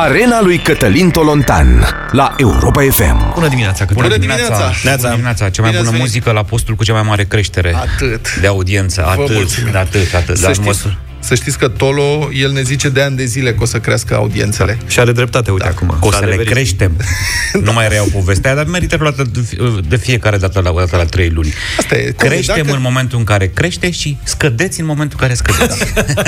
Arena lui Cătălin Tolontan la Europa FM. Bună dimineața, Cătălin. Bună dimineața! Bună dimineața. Cea mai Bine ați bună venit. muzică la postul cu cea mai mare creștere Atât. de audiență. Vă Atât, mulțumim. atât, atât. Să Dar știți, măsur- să știți că Tolo, el ne zice de ani de zile că o să crească audiențele. Și are dreptate, uite, Da. acum. că o să S-a le adeverit. creștem. Nu mai reiau povestea, dar merită luată de fi- de fiecare dată la, dată la trei luni. Asta e. Creștem Dacă- în momentul în care crește și scădeți în momentul în care scădeți.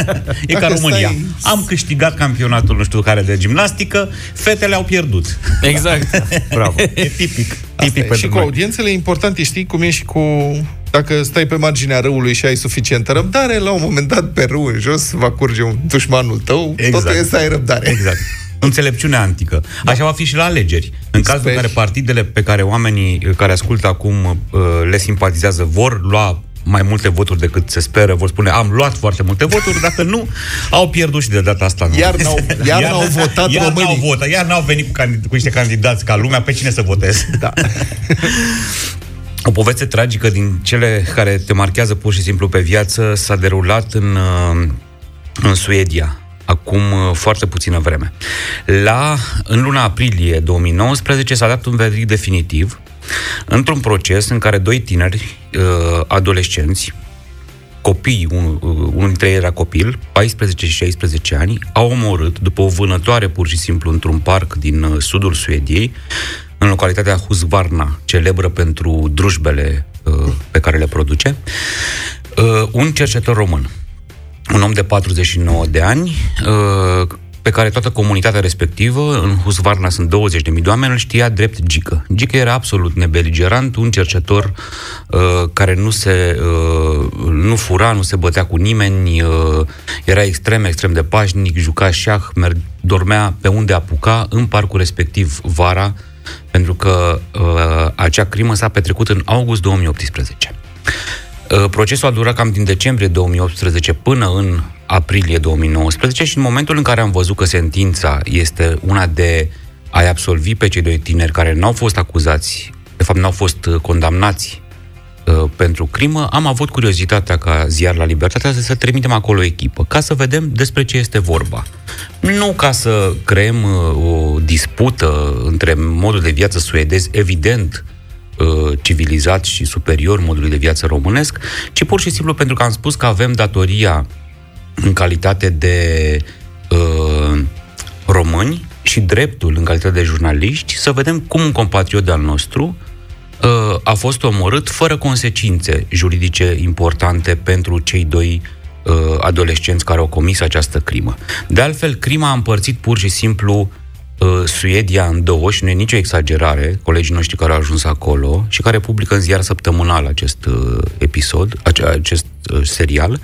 e ca Dacă România. stai- Am câștigat campionatul nu știu care de gimnastică, fetele au pierdut. Exact. Bravo. e tipic. Asta Tipic e. Și pentru cu noi. audiențele e important, e, știi cum e și cu... Dacă stai pe marginea râului și ai suficientă răbdare, la un moment dat pe râu în jos va curge un dușmanul tău, Exact. totul e să ai răbdare. Exact. Înțelepciune antică. Așa va fi și la alegeri. În cazul în Sper. care partidele pe care oamenii uh, care ascultă acum uh, le simpatizează vor lua mai multe voturi decât se speră, vor spune am luat foarte multe voturi, dacă nu, au pierdut și de data asta. Nu. Iar n-au- iar n-au votat iar românii. N-au votat, iar n-au venit cu, candid- cu niște candidați ca lumea, pe cine să voteze. Da. O poveste tragică din cele care te marchează pur și simplu pe viață s-a derulat în, uh, în Suedia acum uh, foarte puțină vreme. La, în luna aprilie 2019 s-a dat un verdict definitiv într-un proces în care doi tineri uh, adolescenți copii, unul, unul dintre ei era copil, 14 și 16 ani, au omorât, după o vânătoare pur și simplu într-un parc din uh, sudul Suediei, în localitatea Husqvarna, celebră pentru drujbele uh, pe care le produce, uh, un cercetător român, un om de 49 de ani, uh, pe care toată comunitatea respectivă, în Husqvarna sunt 20.000 de oameni, îl știa drept Gică. Gică era absolut nebeligerant, un cercetor uh, care nu se uh, nu fura, nu se bătea cu nimeni, uh, era extrem, extrem de pașnic, juca șah, merg, dormea pe unde apuca, în parcul respectiv vara, pentru că uh, acea crimă s-a petrecut în august 2018. Uh, Procesul a durat cam din decembrie 2018 până în aprilie 2019 și în momentul în care am văzut că sentința este una de a-i absolvi pe cei doi tineri care n-au fost acuzați, de fapt n-au fost uh, condamnați uh, pentru crimă, am avut curiozitatea ca ziar la Libertatea să, să trimitem acolo o echipă, ca să vedem despre ce este vorba. Nu ca să creăm uh, o dispută între modul de viață suedez, evident, uh, civilizat și superior modului de viață românesc, ci pur și simplu pentru că am spus că avem datoria în calitate de uh, români și dreptul în calitate de jurnaliști să vedem cum un compatriot de-al nostru uh, a fost omorât fără consecințe juridice importante pentru cei doi uh, adolescenți care au comis această crimă. De altfel, crima a împărțit pur și simplu uh, Suedia în două și nu e nicio exagerare, colegii noștri care au ajuns acolo și care publică în ziar săptămânal acest uh, episod, ace- acest uh, serial.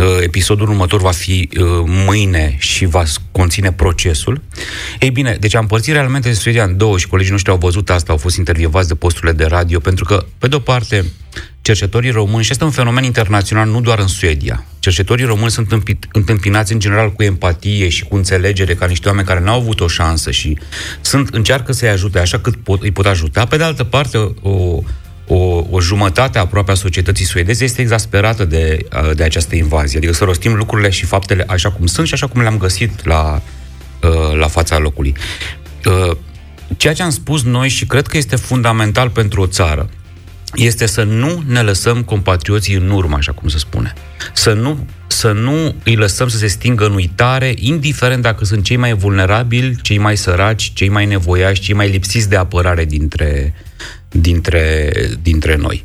Uh, episodul următor va fi uh, mâine și va s- conține procesul. Ei bine, deci a împărțit realmente Suedia în două și colegii noștri au văzut asta, au fost intervievați de posturile de radio, pentru că, pe de-o parte, cercetorii români, și este un fenomen internațional nu doar în Suedia, cercetorii români sunt împi- întâmpinați în general cu empatie și cu înțelegere ca niște oameni care n-au avut o șansă și sunt, încearcă să-i ajute așa cât pot, îi pot ajuta. Pe de altă parte, o, o, o jumătate aproape a societății suedeze este exasperată de, de această invazie. Adică să rostim lucrurile și faptele așa cum sunt și așa cum le-am găsit la, uh, la fața locului. Uh, Ceea ce am spus noi și cred că este fundamental pentru o țară este să nu ne lăsăm compatrioții în urmă, așa cum se spune. Să nu, să nu îi lăsăm să se stingă în uitare, indiferent dacă sunt cei mai vulnerabili, cei mai săraci, cei mai nevoiași, cei mai lipsiți de apărare dintre, dintre, dintre noi.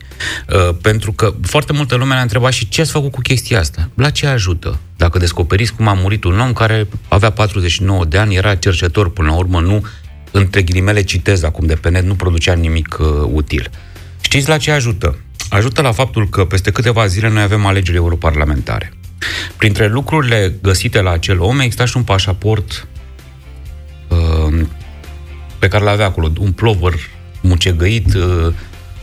Uh, pentru că foarte multă lume ne-a întrebat și ce ați făcut cu chestia asta? La ce ajută? Dacă descoperiți cum a murit un om care avea 49 de ani, era cercetor până la urmă, nu, între ghilimele citez acum de pe net, nu producea nimic uh, util. Știți la ce ajută? Ajută la faptul că peste câteva zile noi avem alegeri europarlamentare. Printre lucrurile găsite la acel om exista și un pașaport uh, pe care l-avea acolo, un plovăr mucegăit, uh,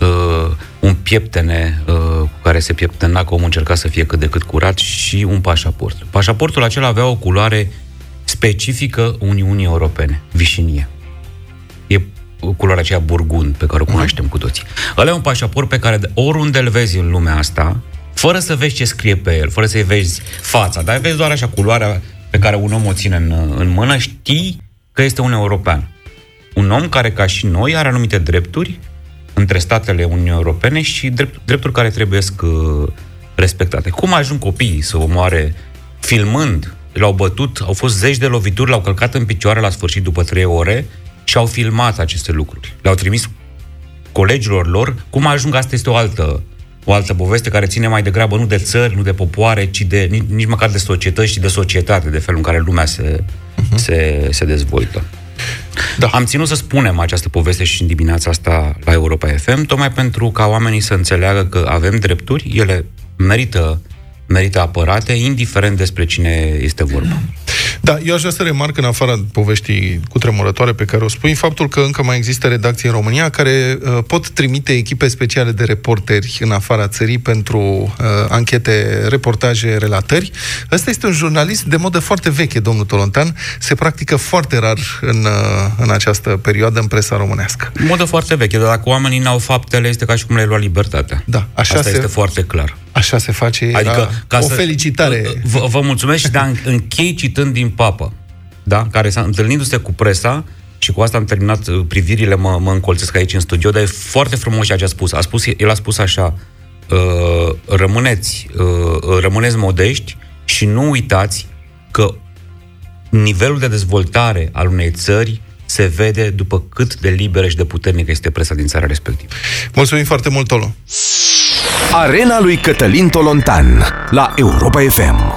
uh, un pieptene uh, cu care se pieptena că omul încerca să fie cât de cât curat și un pașaport. Pașaportul acela avea o culoare specifică Uniunii Europene, vișinie. E culoarea aceea burgund pe care o cunoaștem cu toții. Ăla e un pașaport pe care de oriunde îl vezi în lumea asta, fără să vezi ce scrie pe el, fără să-i vezi fața, dar vezi doar așa culoarea pe care un om o ține în, în mână, știi că este un european. Un om care, ca și noi, are anumite drepturi între statele Uniunii Europene și drept, drepturi care trebuie uh, respectate. Cum ajung copiii să omoare filmând, l-au bătut, au fost zeci de lovituri, l-au călcat în picioare la sfârșit după trei ore și au filmat aceste lucruri. Le-au trimis colegilor lor. Cum ajung, asta este o altă, o altă poveste care ține mai degrabă nu de țări, nu de popoare, ci de, nici, nici măcar de societăți și de societate, de felul în care lumea se, uh-huh. se, se dezvoltă. Da. Am ținut să spunem această poveste și în dimineața asta la Europa FM, tocmai pentru ca oamenii să înțeleagă că avem drepturi, ele merită merită apărate, indiferent despre cine este vorba. Da, eu aș vrea să remarc în afara poveștii cu tremurătoare pe care o spui, faptul că încă mai există redacții în România care uh, pot trimite echipe speciale de reporteri în afara țării pentru uh, anchete, reportaje, relatări. Ăsta este un jurnalist de modă foarte veche, domnul Tolontan. Se practică foarte rar în, uh, în această perioadă în presa românească. Modă foarte veche, dar dacă oamenii n-au faptele, este ca și cum le-ai luat libertatea. Da, așa Asta se... este foarte clar. Așa se face. Adică, ca o să, felicitare. Vă, vă mulțumesc și de închei citând din papă, da? care s-a întâlnindu-se cu presa, și cu asta am terminat uh, privirile, mă, mă încolțesc aici în studio, dar e foarte frumos ceea ce a spus. A spus el a spus așa, uh, rămâneți, uh, rămâneți modești și nu uitați că nivelul de dezvoltare al unei țări se vede după cât de liberă și de puternică este presa din țara respectivă. Mulțumim foarte mult, Tolo! Arena lui Cătălin Tolontan la Europa FM.